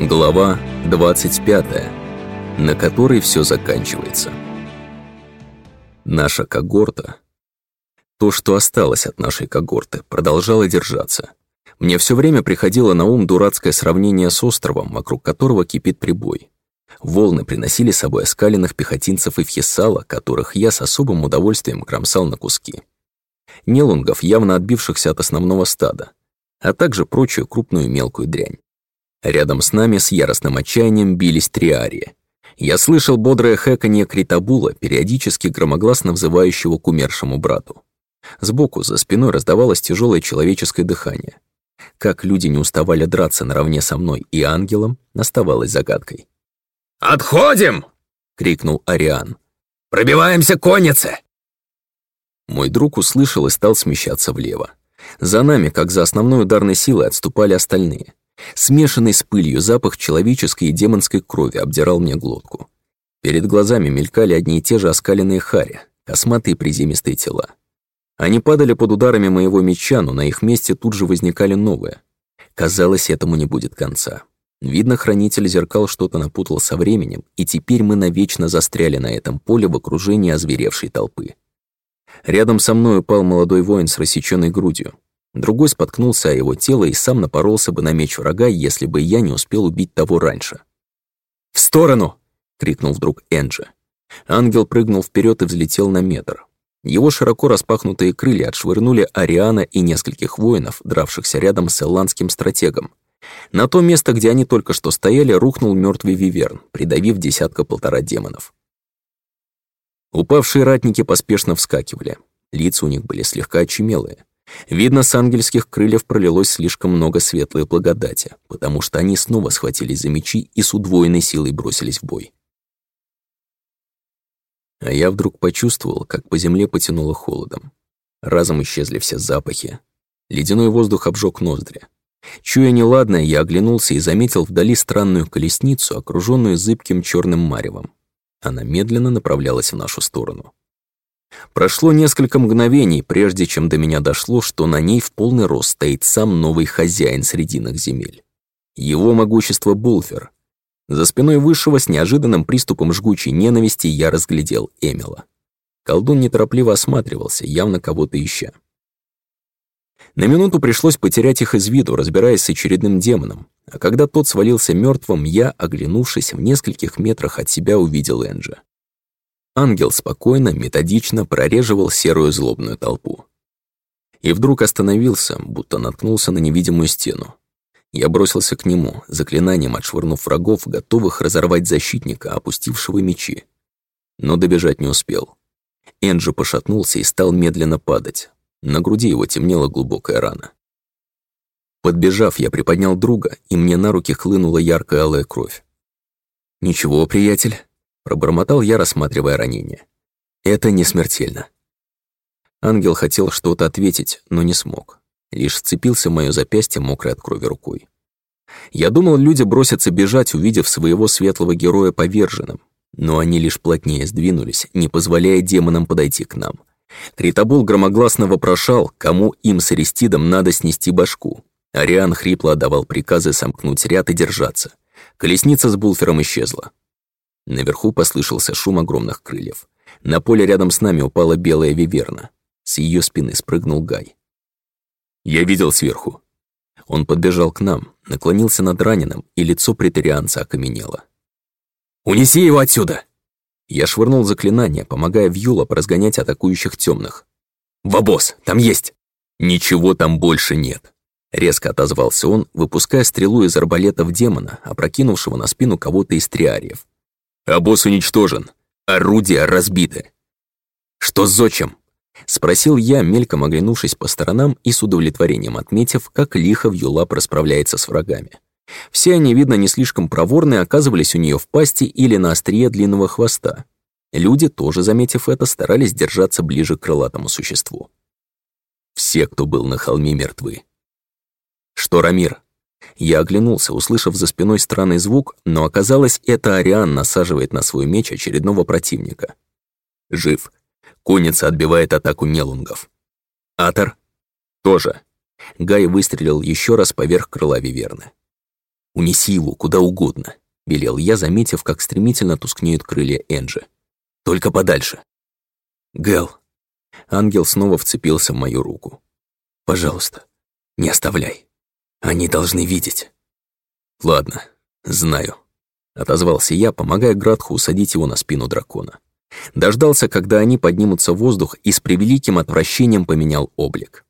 Глава 25, на которой все заканчивается. Наша когорта, то, что осталось от нашей когорты, продолжала держаться. Мне все время приходило на ум дурацкое сравнение с островом, вокруг которого кипит прибой. Волны приносили с собой оскаленных пехотинцев и фьесала, которых я с особым удовольствием кромсал на куски. Нелунгов, явно отбившихся от основного стада, а также прочую крупную мелкую дрянь. Рядом с нами с яростным отчаянием бились триарии. Я слышал бодрое хэканье критабула, периодически громогласно взывающего к умершему брату. Сбоку, за спиной раздавалось тяжелое человеческое дыхание. Как люди не уставали драться наравне со мной и ангелом, оставалось загадкой. «Отходим!» — крикнул Ариан. «Пробиваемся коннице!» Мой друг услышал и стал смещаться влево. За нами, как за основной ударной силой, отступали остальные. Смешанный с пылью запах человеческой и демонской крови обдирал мне глотку. Перед глазами мелькали одни и те же оскаленные хари, косматые приземистые тела. Они падали под ударами моего меча, но на их месте тут же возникали новые. Казалось, этому не будет конца. Видно, хранитель зеркал что-то напутал со временем, и теперь мы навечно застряли на этом поле в окружении озверевшей толпы. Рядом со мной упал молодой воин с рассеченной грудью. Другой споткнулся о его тело и сам напоролся бы на меч врага, если бы я не успел убить того раньше. «В сторону!» — крикнул вдруг Энджи. Ангел прыгнул вперед и взлетел на метр. Его широко распахнутые крылья отшвырнули Ариана и нескольких воинов, дравшихся рядом с элландским стратегом. На то место, где они только что стояли, рухнул мертвый виверн, придавив десятка-полтора демонов. Упавшие ратники поспешно вскакивали. Лица у них были слегка очумелые. Видно, с ангельских крыльев пролилось слишком много светлой благодати, потому что они снова схватились за мечи и с удвоенной силой бросились в бой. А я вдруг почувствовал, как по земле потянуло холодом. Разом исчезли все запахи. Ледяной воздух обжег ноздри. Чуя неладное, я оглянулся и заметил вдали странную колесницу, окруженную зыбким черным маревом. Она медленно направлялась в нашу сторону. Прошло несколько мгновений, прежде чем до меня дошло, что на ней в полный рост стоит сам новый хозяин срединных земель. Его могущество Булфер. За спиной Высшего с неожиданным приступом жгучей ненависти я разглядел Эмила. Колдун неторопливо осматривался, явно кого-то ища. На минуту пришлось потерять их из виду, разбираясь с очередным демоном, а когда тот свалился мертвым, я, оглянувшись в нескольких метрах от себя, увидел Энджа. Ангел спокойно, методично прореживал серую злобную толпу. И вдруг остановился, будто наткнулся на невидимую стену. Я бросился к нему, заклинанием отшвырнув врагов, готовых разорвать защитника, опустившего мечи. Но добежать не успел. Энджи пошатнулся и стал медленно падать. На груди его темнела глубокая рана. Подбежав, я приподнял друга, и мне на руки хлынула яркая алая кровь. «Ничего, приятель, Пробормотал я, рассматривая ранение. Это не смертельно. Ангел хотел что-то ответить, но не смог. Лишь вцепился в моё запястье мокрой от крови рукой. Я думал, люди бросятся бежать, увидев своего светлого героя поверженным. Но они лишь плотнее сдвинулись, не позволяя демонам подойти к нам. Критобул громогласно вопрошал, кому им с Аристидом надо снести башку. Ариан хрипло отдавал приказы сомкнуть ряд и держаться. Колесница с Булфером исчезла. Наверху послышался шум огромных крыльев. На поле рядом с нами упала белая виверна. С ее спины спрыгнул Гай. «Я видел сверху». Он подбежал к нам, наклонился над раненым, и лицо претарианца окаменело. «Унеси его отсюда!» Я швырнул заклинание, помогая Вьюла разгонять атакующих темных. «Вабос, там есть!» «Ничего там больше нет!» Резко отозвался он, выпуская стрелу из арбалета в демона, опрокинувшего на спину кого-то из триариев. А босс уничтожен. Орудия разбиты. Что с зочем? Спросил я, мельком оглянувшись по сторонам и с удовлетворением отметив, как лихо Вьюлап расправляется с врагами. Все они, видно, не слишком проворные, оказывались у нее в пасти или на острие длинного хвоста. Люди, тоже заметив это, старались держаться ближе к крылатому существу. Все, кто был на холме, мертвы. «Что, Рамир, я оглянулся, услышав за спиной странный звук, но оказалось, это Ариан насаживает на свой меч очередного противника. Жив. Конница отбивает атаку нелунгов. Атор? Тоже. Гай выстрелил еще раз поверх крыла Виверны. «Унеси его куда угодно», — велел я, заметив, как стремительно тускнеют крылья Энджи. «Только подальше». «Гэл». Ангел снова вцепился в мою руку. «Пожалуйста, не оставляй. Они должны видеть». «Ладно, знаю», — отозвался я, помогая Градху усадить его на спину дракона. Дождался, когда они поднимутся в воздух и с превеликим отвращением поменял облик.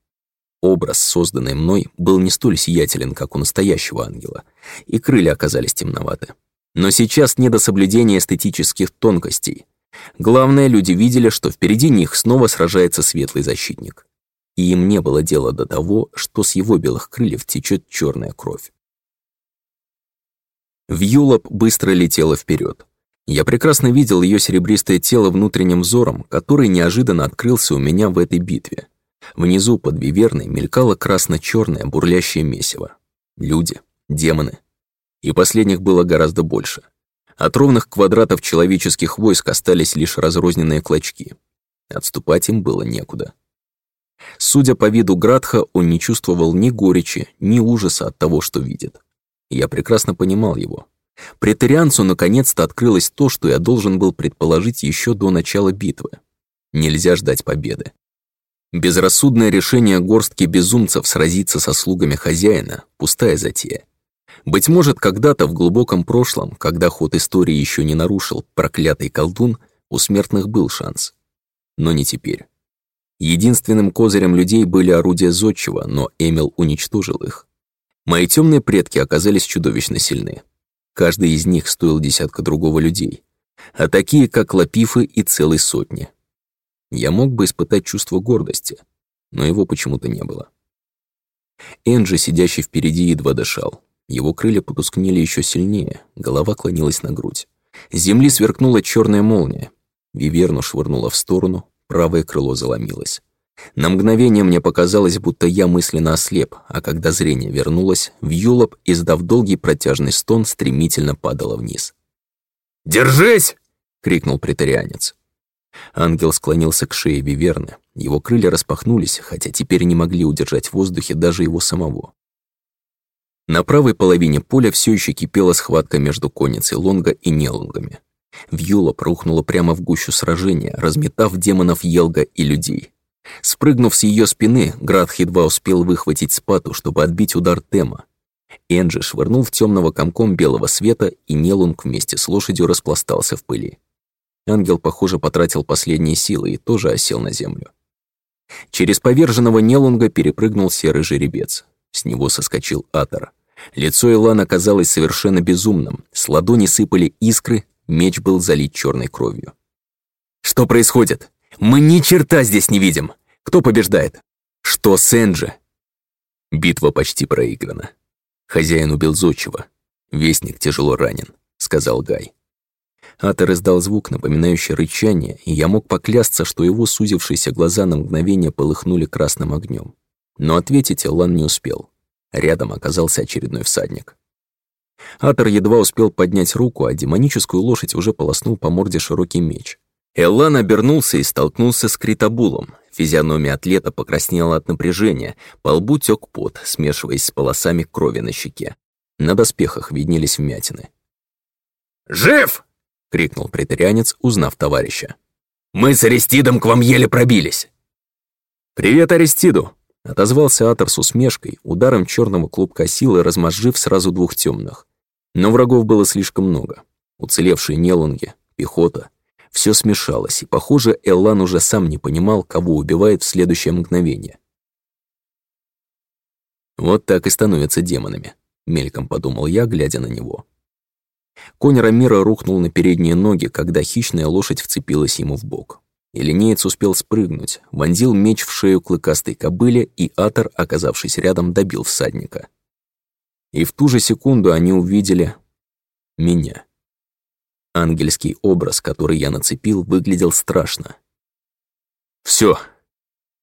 Образ, созданный мной, был не столь сиятелен, как у настоящего ангела, и крылья оказались темноваты. Но сейчас не до соблюдения эстетических тонкостей. Главное, люди видели, что впереди них снова сражается светлый защитник. И им не было дела до того, что с его белых крыльев течет черная кровь. Вьюлоп быстро летела вперед. Я прекрасно видел ее серебристое тело внутренним взором, который неожиданно открылся у меня в этой битве. Внизу под Виверной мелькало красно-черное бурлящее месиво. Люди, демоны. И последних было гораздо больше. От ровных квадратов человеческих войск остались лишь разрозненные клочки. Отступать им было некуда. Судя по виду Градха, он не чувствовал ни горечи, ни ужаса от того, что видит. Я прекрасно понимал его. Претерианцу наконец-то открылось то, что я должен был предположить еще до начала битвы. Нельзя ждать победы. Безрассудное решение горстки безумцев сразиться со слугами хозяина — пустая затея. Быть может, когда-то в глубоком прошлом, когда ход истории еще не нарушил проклятый колдун, у смертных был шанс. Но не теперь. Единственным козырем людей были орудия зодчего, но Эмил уничтожил их. Мои темные предки оказались чудовищно сильны. Каждый из них стоил десятка другого людей, а такие, как Лапифы, и целой сотни. Я мог бы испытать чувство гордости, но его почему-то не было. Энджи, сидящий впереди, едва дышал. Его крылья потускнели еще сильнее, голова клонилась на грудь. С земли сверкнула черная молния. Виверну швырнула в сторону, правое крыло заломилось. На мгновение мне показалось, будто я мысленно ослеп, а когда зрение вернулось, Вьюлоп, издав долгий протяжный стон, стремительно падала вниз. «Держись!» — крикнул претарианец. Ангел склонился к шее Виверны. Его крылья распахнулись, хотя теперь не могли удержать в воздухе даже его самого. На правой половине поля все еще кипела схватка между конницей Лонга и Нелунгами. Вьюла рухнула прямо в гущу сражения, разметав демонов Елга и людей. Спрыгнув с ее спины, Градх едва успел выхватить спату, чтобы отбить удар Тема. Энджи швырнул в темного комком белого света, и Нелунг вместе с лошадью распластался в пыли. Ангел, похоже, потратил последние силы и тоже осел на землю. Через поверженного Нелунга перепрыгнул серый жеребец. С него соскочил Атор. Лицо Илана казалось совершенно безумным. С ладони сыпали искры, меч был залит черной кровью. «Что происходит? Мы ни черта здесь не видим! Кто побеждает? Что с Энджи?» Битва почти проиграна. Хозяин убил зодчего. Вестник тяжело ранен, сказал Гай. Атор издал звук, напоминающий рычание, и я мог поклясться, что его сузившиеся глаза на мгновение полыхнули красным огнем. Но ответить Элан не успел. Рядом оказался очередной всадник. Атор едва успел поднять руку, а демоническую лошадь уже полоснул по морде широкий меч. Эллан обернулся и столкнулся с Критабулом. Физиономия атлета покраснела от напряжения, по лбу тёк пот, смешиваясь с полосами крови на щеке. На доспехах виднелись вмятины. «Жив!» — крикнул претарианец, узнав товарища. «Мы с Аристидом к вам еле пробились!» «Привет Аристиду!» — отозвался Атор с усмешкой, ударом черного клубка силы размозжив сразу двух темных. Но врагов было слишком много. Уцелевшие нелунги, пехота. Все смешалось, и, похоже, Эллан уже сам не понимал, кого убивает в следующее мгновение. «Вот так и становятся демонами», — мельком подумал я, глядя на него. Конь Рамира рухнул на передние ноги, когда хищная лошадь вцепилась ему в бок. И линеец успел спрыгнуть, вонзил меч в шею клыкастой кобыле, и Атор, оказавшись рядом, добил всадника. И в ту же секунду они увидели меня. Ангельский образ, который я нацепил, выглядел страшно. Все,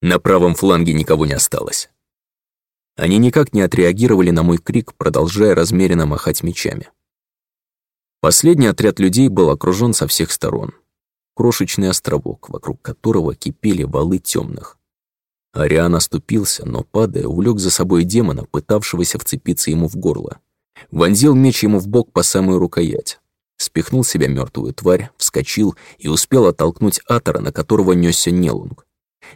на правом фланге никого не осталось. Они никак не отреагировали на мой крик, продолжая размеренно махать мечами. Последний отряд людей был окружен со всех сторон. Крошечный островок, вокруг которого кипели валы темных. Ариан оступился, но, падая, увлек за собой демона, пытавшегося вцепиться ему в горло. Вонзил меч ему в бок по самую рукоять. Спихнул себя мертвую тварь, вскочил и успел оттолкнуть Атора, на которого несся Нелунг.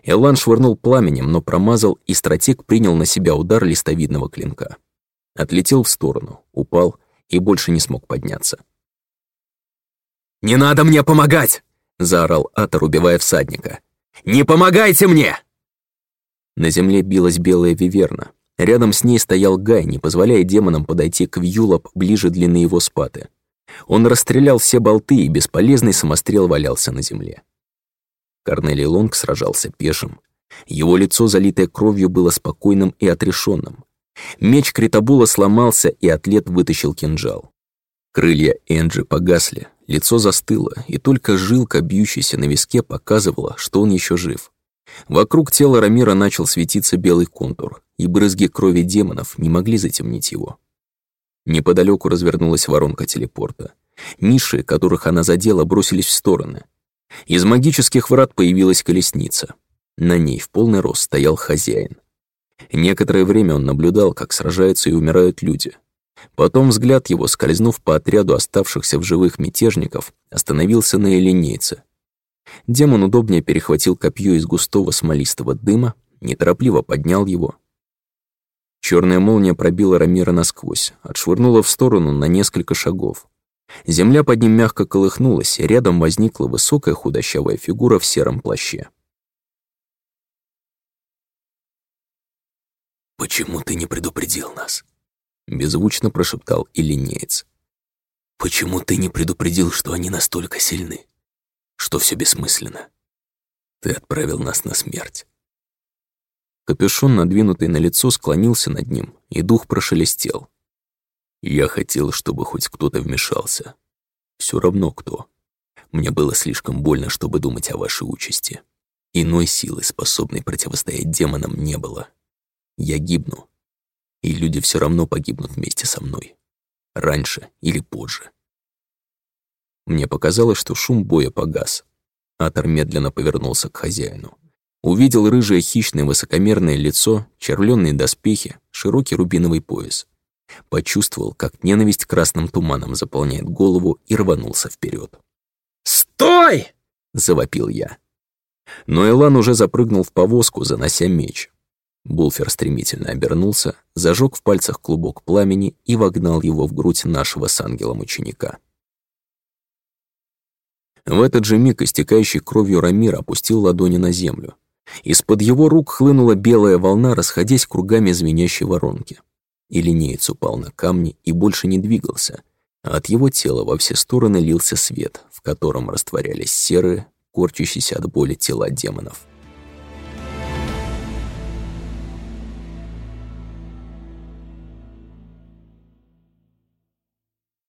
Элан швырнул пламенем, но промазал, и стратег принял на себя удар листовидного клинка. Отлетел в сторону, упал и больше не смог подняться. «Не надо мне помогать!» — заорал Атор, убивая всадника. «Не помогайте мне!» На земле билась белая виверна. Рядом с ней стоял Гай, не позволяя демонам подойти к Вьюлоп ближе длины его спаты. Он расстрелял все болты, и бесполезный самострел валялся на земле. Корнелий Лонг сражался пешим. Его лицо, залитое кровью, было спокойным и отрешенным. Меч Критабула сломался, и атлет вытащил кинжал. Крылья Энджи погасли, лицо застыло, и только жилка, бьющаяся на виске, показывала, что он еще жив. Вокруг тела Рамира начал светиться белый контур, и брызги крови демонов не могли затемнить его. Неподалеку развернулась воронка телепорта. Ниши, которых она задела, бросились в стороны. Из магических врат появилась колесница. На ней в полный рост стоял хозяин. Некоторое время он наблюдал, как сражаются и умирают люди. Потом взгляд его, скользнув по отряду оставшихся в живых мятежников, остановился на элинейце, Демон удобнее перехватил копье из густого смолистого дыма, неторопливо поднял его. Черная молния пробила Рамира насквозь, отшвырнула в сторону на несколько шагов. Земля под ним мягко колыхнулась, и рядом возникла высокая худощавая фигура в сером плаще. «Почему ты не предупредил нас?» — беззвучно прошептал Иллинеец. «Почему ты не предупредил, что они настолько сильны?» Что все бессмысленно. Ты отправил нас на смерть. Капюшон, надвинутый на лицо, склонился над ним, и дух прошелестел. Я хотел, чтобы хоть кто-то вмешался. Все равно кто. Мне было слишком больно, чтобы думать о вашей участи. Иной силы, способной противостоять демонам, не было. Я гибну, и люди все равно погибнут вместе со мной. Раньше или позже. Мне показалось, что шум боя погас. Атор медленно повернулся к хозяину. Увидел рыжее хищное высокомерное лицо, червленные доспехи, широкий рубиновый пояс. Почувствовал, как ненависть красным туманом заполняет голову и рванулся вперед. «Стой!» — завопил я. Но Элан уже запрыгнул в повозку, занося меч. Булфер стремительно обернулся, зажег в пальцах клубок пламени и вогнал его в грудь нашего с ангелом ученика. В этот же миг истекающий кровью Рамир опустил ладони на землю. Из-под его рук хлынула белая волна, расходясь кругами звенящей воронки. И линеец упал на камни и больше не двигался, а от его тела во все стороны лился свет, в котором растворялись серые, корчащиеся от боли тела демонов.